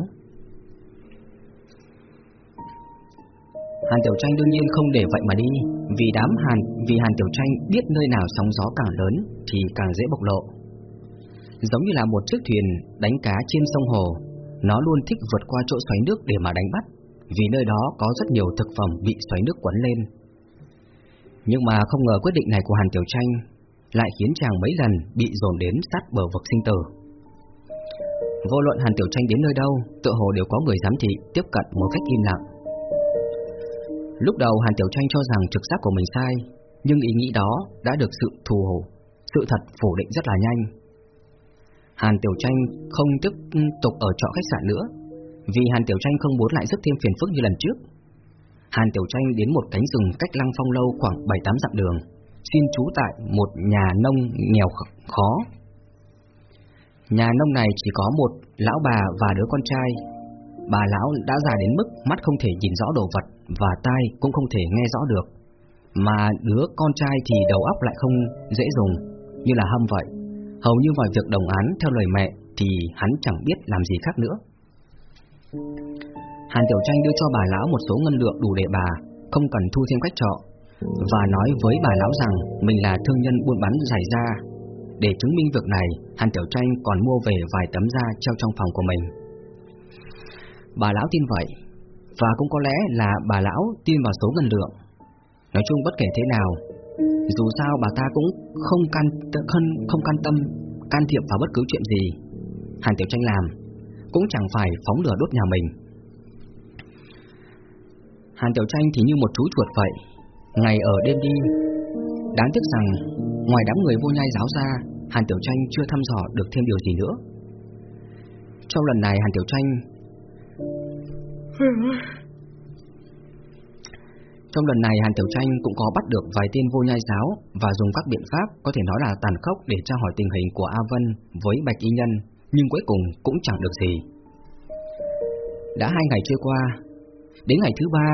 Hàn Tiểu Tranh đương nhiên không để vậy mà đi, vì đám Hàn, vì Hàn Tiểu Tranh biết nơi nào sóng gió càng lớn thì càng dễ bộc lộ. Giống như là một chiếc thuyền đánh cá trên sông hồ, nó luôn thích vượt qua chỗ xoáy nước để mà đánh bắt, vì nơi đó có rất nhiều thực phẩm bị xoáy nước quấn lên. Nhưng mà không ngờ quyết định này của Hàn Tiểu Tranh lại khiến chàng mấy lần bị dồn đến sát bờ vực sinh tử. Vô luận Hàn Tiểu Tranh đến nơi đâu, tựa hồ đều có người giám thị tiếp cận một cách im lặng. Lúc đầu Hàn Tiểu Tranh cho rằng trực giác của mình sai, nhưng ý nghĩ đó đã được sự thù hổ, sự thật phủ định rất là nhanh. Hàn Tiểu Tranh không tiếp tục ở trọ khách sạn nữa, vì Hàn Tiểu Tranh không muốn lại rất thêm phiền phức như lần trước. Hàn Tiểu Tranh đến một cánh rừng cách Lăng Phong lâu khoảng 7-8 dặm đường, xin trú tại một nhà nông nghèo khó. Nhà nông này chỉ có một lão bà và đứa con trai. Bà lão đã già đến mức mắt không thể nhìn rõ đồ vật và tai cũng không thể nghe rõ được. Mà đứa con trai thì đầu óc lại không dễ dùng, như là hâm vậy. Hầu như mọi việc đồng án theo lời mẹ thì hắn chẳng biết làm gì khác nữa. Hàn Tiểu Tranh đưa cho bà lão một số ngân lượng đủ để bà không cần thu thêm cách trọ và nói với bà lão rằng mình là thương nhân buôn bán giày da. Để chứng minh việc này, Hàn Tiểu Tranh còn mua về vài tấm da treo trong phòng của mình. Bà lão tin vậy, và cũng có lẽ là bà lão tin vào số ngân lượng. Nói chung bất kể thế nào, dù sao bà ta cũng không can không, không can tâm can thiệp vào bất cứ chuyện gì. Hàn Tiểu Tranh làm cũng chẳng phải phóng lửa đốt nhà mình. Hàn Tiểu Tranh thì như một chú chuột vậy, ngày ở đêm đi. Đáng tiếc rằng, ngoài đám người vô nhai giáo ra, Hàn Tiểu Tranh chưa thăm dò được thêm điều gì nữa. Trong lần này Hàn Tiểu Tranh trong lần này Hàn Tiểu Tranh cũng có bắt được vài tên vô nhai giáo và dùng các biện pháp có thể nói là tàn khốc để tra hỏi tình hình của A Vân với Bạch Y Nhân, nhưng cuối cùng cũng chẳng được gì. Đã hai ngày trôi qua, đến ngày thứ ba,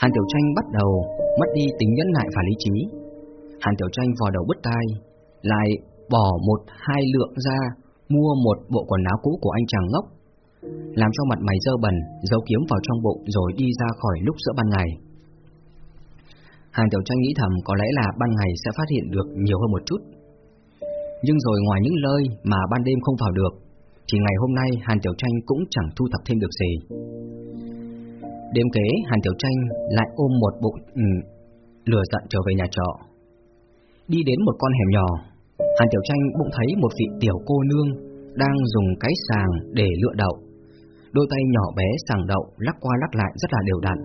Hàn Tiểu Tranh bắt đầu mất đi tính nhẫn nại và lý trí. Hàn Tiểu Tranh vò đầu bứt tai, lại bỏ một hai lượng ra mua một bộ quần áo cũ của anh chàng ngốc, làm cho mặt mày dơ bẩn, giấu kiếm vào trong bụng rồi đi ra khỏi lúc giữa ban ngày. Hàn Tiểu Tranh nghĩ thầm có lẽ là ban ngày sẽ phát hiện được nhiều hơn một chút. Nhưng rồi ngoài những nơi mà ban đêm không vào được, thì ngày hôm nay Hàn Tiểu Tranh cũng chẳng thu thập thêm được gì. Đêm kế, Hàn Tiểu Tranh lại ôm một bụng ừ, lừa giận trở về nhà trọ. Đi đến một con hẻm nhỏ, Hàn Tiểu Tranh bỗng thấy một vị tiểu cô nương đang dùng cái sàng để lựa đậu. Đôi tay nhỏ bé sàng đậu, lắc qua lắc lại rất là đều đặn.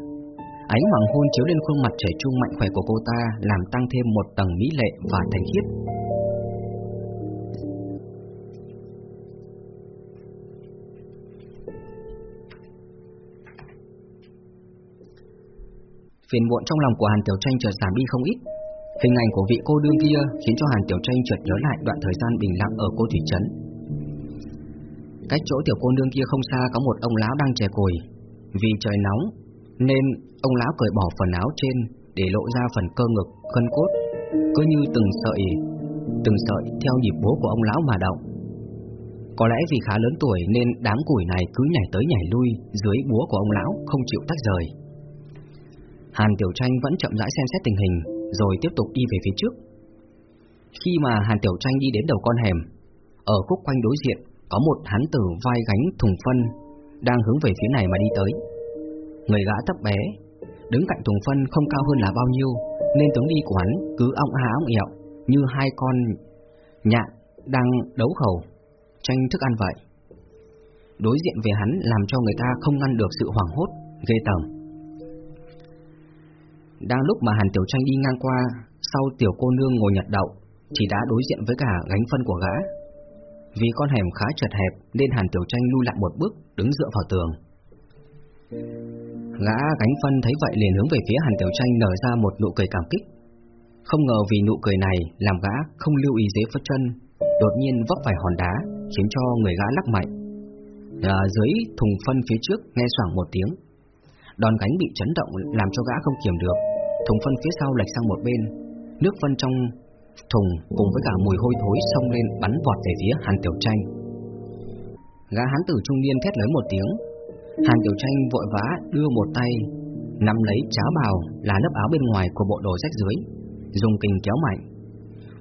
Ánh hoàng hôn chiếu lên khuôn mặt trẻ trung mạnh khỏe của cô ta làm tăng thêm một tầng mỹ lệ và thanh khiết. Phiền muộn trong lòng của Hàn Tiểu Tranh chợt giảm đi không ít. Hình ảnh của vị cô đương kia khiến cho Hàn Tiểu Tranh chợt nhớ lại đoạn thời gian bình lặng ở cô thủy trấn. Cách chỗ tiểu cô nương kia không xa có một ông lão đang chè cùi. Vì trời nóng nên ông lão cởi bỏ phần áo trên để lộ ra phần cơ ngực, cân cốt, cứ như từng sợi từng sợi theo nhịp bố của ông lão mà động. Có lẽ vì khá lớn tuổi nên đám củi này cứ nhảy tới nhảy lui dưới búa của ông lão không chịu tách rời. Hàn Tiểu Tranh vẫn chậm rãi xem xét tình hình, rồi tiếp tục đi về phía trước. Khi mà Hàn Tiểu Tranh đi đến đầu con hẻm, ở khúc quanh đối diện có một hắn tử vai gánh thùng phân đang hướng về phía này mà đi tới. Người gã thấp bé, đứng cạnh thùng phân không cao hơn là bao nhiêu, nên tướng đi của hắn cứ ong há ong ẹo như hai con nhạn đang đấu khẩu, tranh thức ăn vậy. Đối diện về hắn làm cho người ta không ngăn được sự hoảng hốt, ghê tởm. Đang lúc mà Hàn Tiểu Tranh đi ngang qua, sau tiểu cô nương ngồi nhặt đậu, chỉ đã đối diện với cả gánh phân của gã. Vì con hẻm khá chật hẹp nên Hàn Tiểu Tranh lui lại một bước, đứng dựa vào tường. Gã gánh phân thấy vậy liền hướng về phía Hàn Tiểu Tranh nở ra một nụ cười cảm kích. Không ngờ vì nụ cười này làm gã không lưu ý dế phất chân, đột nhiên vấp phải hòn đá, khiến cho người gã lắc mạnh. À, dưới thùng phân phía trước nghe xoảng một tiếng, đòn gánh bị chấn động làm cho gã không kiểm được, thùng phân phía sau lệch sang một bên, nước phân trong thùng cùng với cả mùi hôi thối xông lên bắn vọt về phía Hàn Tiểu Tranh. Gã hán tử trung niên thét lớn một tiếng, Hàn Tiểu Tranh vội vã đưa một tay nắm lấy cháo bào là lớp áo bên ngoài của bộ đồ rách dưới, dùng kình kéo mạnh.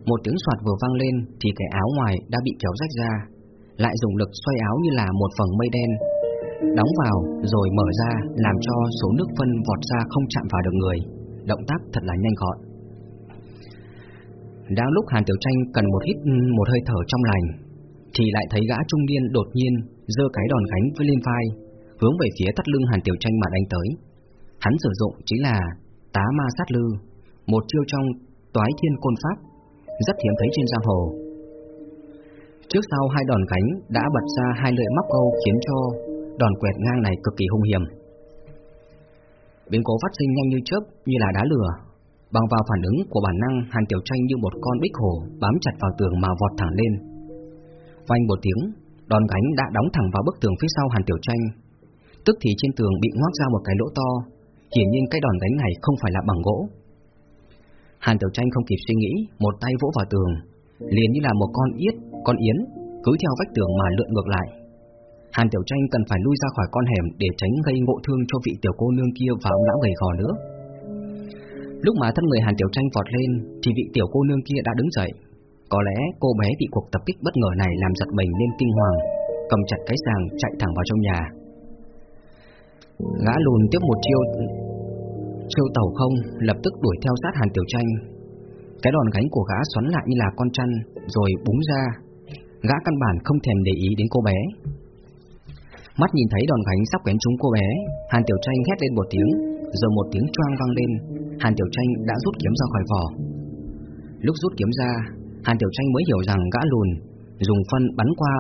Một tiếng soạt vừa vang lên thì cái áo ngoài đã bị kéo rách ra, lại dùng lực xoay áo như là một phần mây đen, đóng vào rồi mở ra làm cho số nước phân vọt ra không chạm vào được người động tác thật là nhanh gọn. Đang lúc Hàn Tiểu Tranh cần một hít một hơi thở trong lành, thì lại thấy gã trung niên đột nhiên giơ cái đòn gánh với lên vai, hướng về phía thắt lưng Hàn Tiểu Tranh mà đánh tới. Hắn sử dụng chính là tá ma sát lư, một chiêu trong toái thiên côn pháp, rất hiếm thấy trên giang hồ. Trước sau hai đòn gánh đã bật ra hai lưỡi móc câu khiến cho đòn quẹt ngang này cực kỳ hung hiểm. Biến cố phát sinh nhanh như chớp như là đá lửa. Bằng vào phản ứng của bản năng, Hàn Tiểu Tranh như một con bích hổ bám chặt vào tường mà vọt thẳng lên. Vang một tiếng, đòn gánh đã đóng thẳng vào bức tường phía sau Hàn Tiểu Tranh. Tức thì trên tường bị ngoác ra một cái lỗ to, hiển nhiên cái đòn gánh này không phải là bằng gỗ. Hàn Tiểu Tranh không kịp suy nghĩ, một tay vỗ vào tường, liền như là một con yết, con yến, cứ theo vách tường mà lượn ngược lại. Hàn Tiểu Tranh cần phải lui ra khỏi con hẻm để tránh gây ngộ thương cho vị tiểu cô nương kia và ông lão gầy gò nữa. Lúc mà thân người Hàn Tiểu Tranh vọt lên thì vị tiểu cô nương kia đã đứng dậy. Có lẽ cô bé bị cuộc tập kích bất ngờ này làm giật mình nên kinh hoàng, cầm chặt cái sàng chạy thẳng vào trong nhà. Gã lùn tiếp một chiêu chiêu tàu không, lập tức đuổi theo sát Hàn Tiểu Tranh. Cái đòn gánh của gã xoắn lại như là con chăn, rồi búng ra. Gã căn bản không thèm để ý đến cô bé, Mắt nhìn thấy đòn gánh sắp quén trúng cô bé, Hàn Tiểu Tranh hét lên một tiếng, rồi một tiếng choang vang lên, Hàn Tiểu Tranh đã rút kiếm ra khỏi vỏ. Lúc rút kiếm ra, Hàn Tiểu Tranh mới hiểu rằng gã lùn dùng phân bắn qua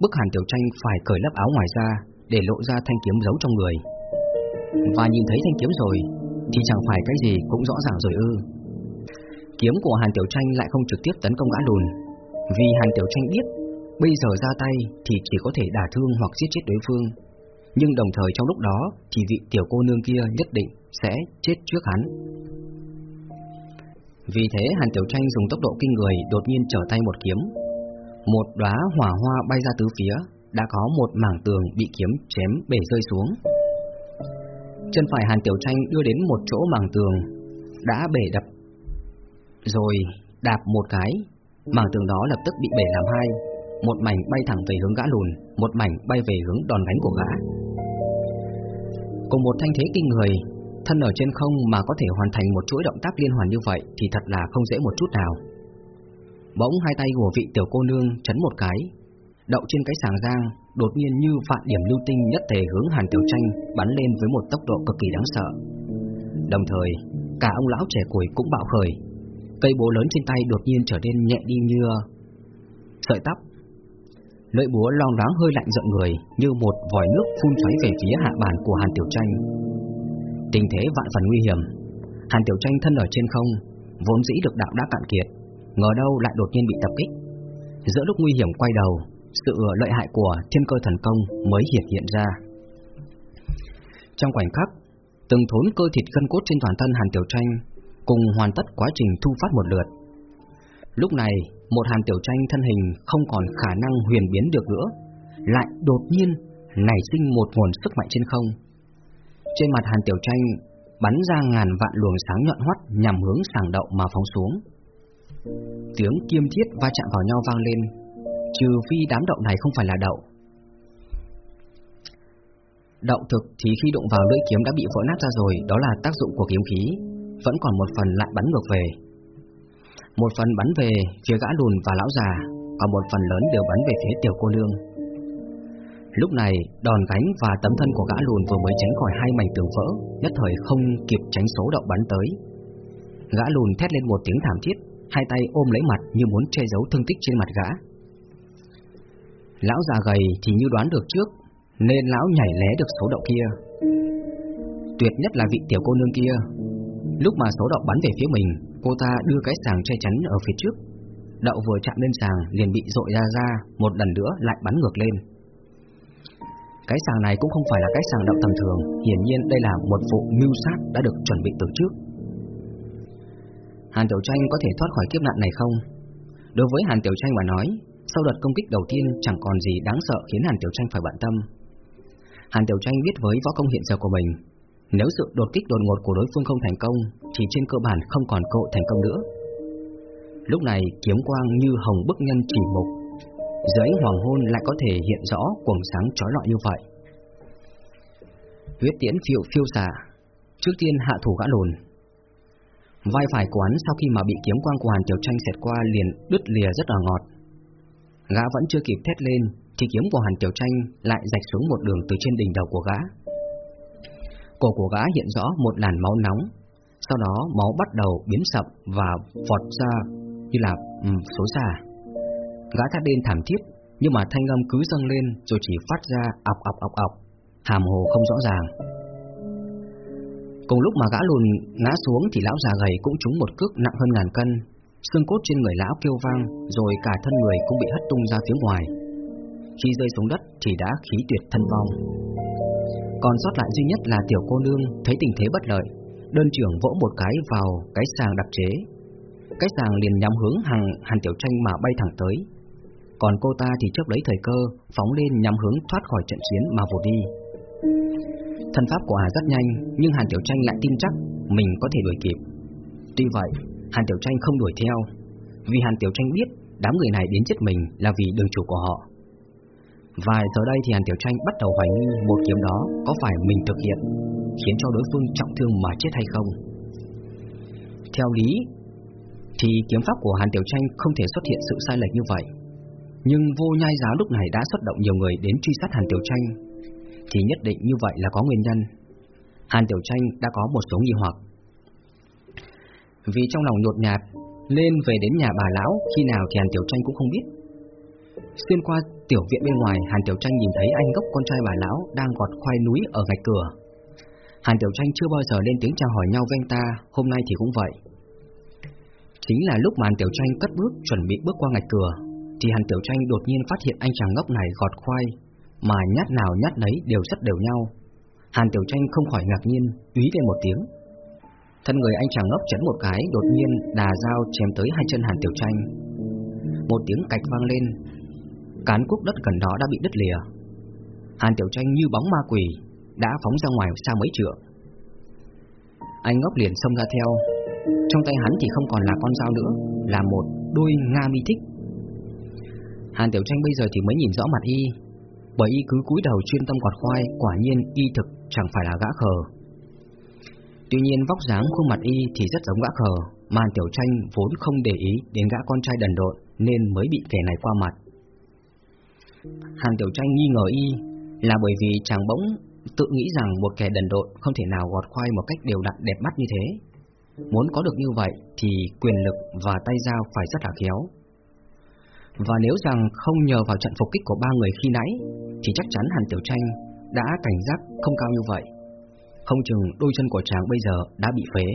bức Hàn Tiểu Tranh phải cởi lớp áo ngoài ra để lộ ra thanh kiếm giấu trong người. Và nhìn thấy thanh kiếm rồi, thì chẳng phải cái gì cũng rõ ràng rồi ư. Kiếm của Hàn Tiểu Tranh lại không trực tiếp tấn công gã lùn, vì Hàn Tiểu Tranh biết Bây giờ ra tay thì chỉ có thể đả thương hoặc giết chết đối phương nhưng đồng thời trong lúc đó Thì vị tiểu cô nương kia nhất định sẽ chết trước hắn. Vì thế Hàn Tiểu Tranh dùng tốc độ kinh người Đột nhiên trở tay một kiếm. Một đóa hỏa hoa bay ra tứ phía Đã có một mảng tường bị kiếm chém bể rơi xuống. Chân phải Hàn Tiểu Tranh đưa đến một chỗ mảng tường Đã bể đập Rồi đạp một cái. Mảng tường đó lập tức bị bể làm hai, một mảnh bay thẳng về hướng gã lùn, một mảnh bay về hướng đòn đánh của gã. Cùng một thanh thế kinh người, thân ở trên không mà có thể hoàn thành một chuỗi động tác liên hoàn như vậy thì thật là không dễ một chút nào. Bỗng hai tay của vị tiểu cô nương chấn một cái, đậu trên cái sàng giang, đột nhiên như vạn điểm lưu tinh nhất thể hướng Hàn Tiểu Tranh bắn lên với một tốc độ cực kỳ đáng sợ. Đồng thời, cả ông lão trẻ tuổi cũng bạo khởi, cây búa lớn trên tay đột nhiên trở nên nhẹ đi như sợi tóc. Lưỡi búa long đáng hơi lạnh giận người như một vòi nước phun xoáy về phía hạ bàn của Hàn Tiểu Tranh. Tình thế vạn phần nguy hiểm, Hàn Tiểu Tranh thân ở trên không, vốn dĩ được đạo đã cạn kiệt, ngờ đâu lại đột nhiên bị tập kích. Giữa lúc nguy hiểm quay đầu, sự lợi hại của thiên cơ thần công mới hiện hiện ra. Trong khoảnh khắc, từng thốn cơ thịt gân cốt trên toàn thân Hàn Tiểu Tranh cùng hoàn tất quá trình thu phát một lượt. Lúc này, một Hàn Tiểu Tranh thân hình không còn khả năng huyền biến được nữa, lại đột nhiên nảy sinh một nguồn sức mạnh trên không. Trên mặt Hàn Tiểu Tranh bắn ra ngàn vạn luồng sáng nhọn hoắt nhằm hướng sàng đậu mà phóng xuống. Tiếng kiêm thiết va chạm vào nhau vang lên, trừ phi đám đậu này không phải là đậu. Đậu thực thì khi đụng vào lưỡi kiếm đã bị vỡ nát ra rồi, đó là tác dụng của kiếm khí, vẫn còn một phần lại bắn ngược về. Một phần bắn về phía gã lùn và lão già, còn một phần lớn đều bắn về phía tiểu cô nương. Lúc này, đòn gánh và tấm thân của gã lùn vừa mới tránh khỏi hai mảnh tường vỡ, nhất thời không kịp tránh số động bắn tới. Gã lùn thét lên một tiếng thảm thiết, hai tay ôm lấy mặt như muốn che giấu thương tích trên mặt gã. Lão già gầy thì như đoán được trước, nên lão nhảy lé được số động kia. Tuyệt nhất là vị tiểu cô nương kia. Lúc mà số đậu bắn về phía mình, cô ta đưa cái sàng che chắn ở phía trước. Đậu vừa chạm lên sàng liền bị dội ra ra, một lần nữa lại bắn ngược lên. Cái sàng này cũng không phải là cái sàng đậu tầm thường, hiển nhiên đây là một vụ mưu sát đã được chuẩn bị từ trước. Hàn Tiểu Tranh có thể thoát khỏi kiếp nạn này không? Đối với Hàn Tiểu Tranh mà nói, sau đợt công kích đầu tiên chẳng còn gì đáng sợ khiến Hàn Tiểu Tranh phải bận tâm. Hàn Tiểu Tranh biết với võ công hiện giờ của mình, nếu sự đột kích đột ngột của đối phương không thành công, thì trên cơ bản không còn cơ hội thành công nữa. Lúc này kiếm quang như hồng bức nhân chỉ mục, dưới ánh hoàng hôn lại có thể hiện rõ quầng sáng chói lọi như vậy. Huyết tiễn phiêu phiêu xả, trước tiên hạ thủ gã lùn. Vai phải của hắn sau khi mà bị kiếm quang của Hàn Tiểu Tranh xẹt qua liền đứt lìa rất là ngọt. Gã vẫn chưa kịp thét lên thì kiếm của Hàn Tiểu Tranh lại rạch xuống một đường từ trên đỉnh đầu của gã. Cổ của gã hiện rõ một làn máu nóng, sau đó máu bắt đầu biến sậm và vọt ra như là um, số xà. Gã thét lên thảm thiết, nhưng mà thanh âm cứ dâng lên rồi chỉ phát ra ọc ọc ọc ọc, hàm hồ không rõ ràng. Cùng lúc mà gã lùn ngã xuống thì lão già gầy cũng trúng một cước nặng hơn ngàn cân, xương cốt trên người lão kêu vang, rồi cả thân người cũng bị hất tung ra phía ngoài. Khi rơi xuống đất thì đã khí tuyệt thân vong. Còn sót lại duy nhất là tiểu cô nương thấy tình thế bất lợi, đơn trưởng vỗ một cái vào cái sàng đặc chế. Cái sàng liền nhắm hướng hàng Hàn Tiểu Tranh mà bay thẳng tới. Còn cô ta thì chớp lấy thời cơ, phóng lên nhắm hướng thoát khỏi trận chiến mà vụt đi. Thân pháp của Hà rất nhanh, nhưng Hàn Tiểu Tranh lại tin chắc mình có thể đuổi kịp. Tuy vậy, Hàn Tiểu Tranh không đuổi theo, vì Hàn Tiểu Tranh biết đám người này đến giết mình là vì đường chủ của họ vài giờ đây thì Hàn Tiểu Tranh bắt đầu hoài nghi một kiếm đó có phải mình thực hiện, khiến cho đối phương trọng thương mà chết hay không. Theo lý, thì kiếm pháp của Hàn Tiểu Tranh không thể xuất hiện sự sai lệch như vậy. Nhưng vô nhai giáo lúc này đã xuất động nhiều người đến truy sát Hàn Tiểu Tranh, thì nhất định như vậy là có nguyên nhân. Hàn Tiểu Tranh đã có một số nghi hoặc. Vì trong lòng nhột nhạt, lên về đến nhà bà lão khi nào thì Hàn Tiểu Tranh cũng không biết. Xuyên qua tiểu viện bên ngoài, Hàn Tiểu Tranh nhìn thấy anh gốc con trai bà lão đang gọt khoai núi ở gạch cửa. Hàn Tiểu Tranh chưa bao giờ lên tiếng chào hỏi nhau với anh ta, hôm nay thì cũng vậy. Chính là lúc mà Hàn Tiểu Tranh cất bước chuẩn bị bước qua ngạch cửa, thì Hàn Tiểu Tranh đột nhiên phát hiện anh chàng ngốc này gọt khoai, mà nhát nào nhát nấy đều rất đều nhau. Hàn Tiểu Tranh không khỏi ngạc nhiên, úy lên một tiếng. Thân người anh chàng ngốc chấn một cái, đột nhiên đà dao chém tới hai chân Hàn Tiểu Tranh. Một tiếng cạch vang lên, cán quốc đất gần đó đã bị đứt lìa. Hàn Tiểu Tranh như bóng ma quỷ, đã phóng ra ngoài xa mấy trượng. Anh ngốc liền xông ra theo, trong tay hắn thì không còn là con dao nữa, là một đôi Nga mi thích. Hàn Tiểu Tranh bây giờ thì mới nhìn rõ mặt y, bởi y cứ cúi đầu chuyên tâm quạt khoai, quả nhiên y thực chẳng phải là gã khờ. Tuy nhiên vóc dáng khuôn mặt y thì rất giống gã khờ, mà Hàn Tiểu Tranh vốn không để ý đến gã con trai đần độn nên mới bị kẻ này qua mặt. Hàn Tiểu Tranh nghi ngờ y, là bởi vì chàng bỗng tự nghĩ rằng một kẻ đần độn không thể nào gọt khoai một cách đều đặn đẹp mắt như thế. Muốn có được như vậy thì quyền lực và tay dao phải rất là khéo. Và nếu rằng không nhờ vào trận phục kích của ba người khi nãy, thì chắc chắn Hàn Tiểu Tranh đã cảnh giác không cao như vậy. Không chừng đôi chân của chàng bây giờ đã bị phế.